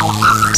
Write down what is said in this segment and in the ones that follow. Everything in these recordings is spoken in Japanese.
Oh,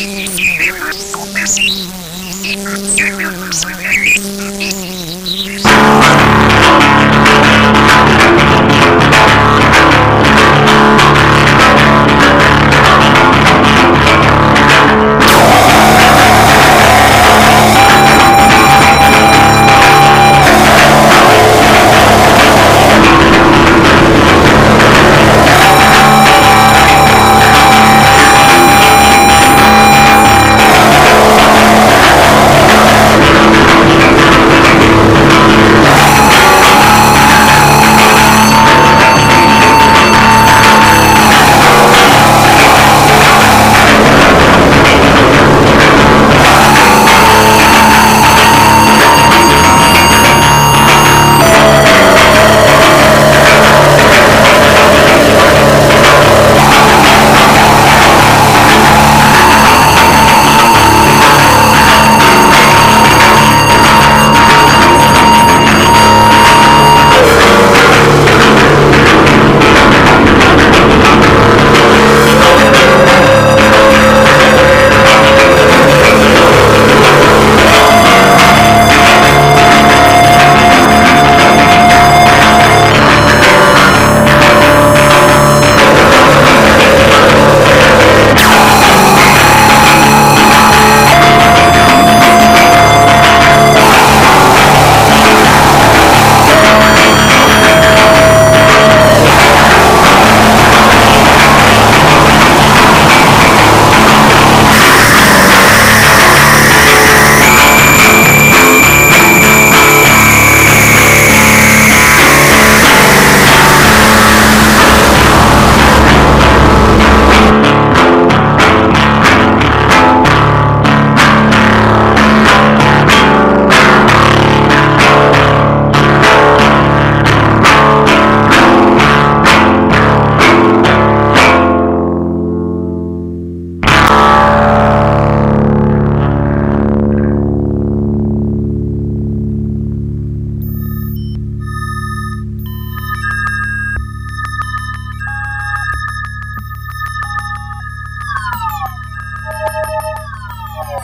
Thank you.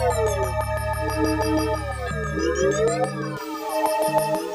Thank you.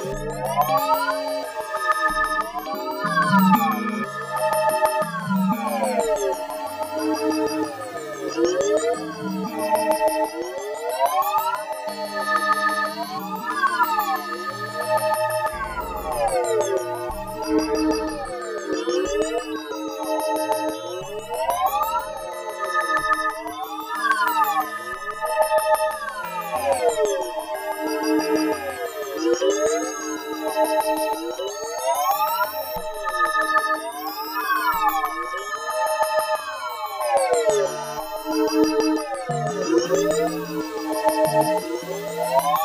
Música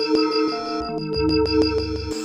Thank you.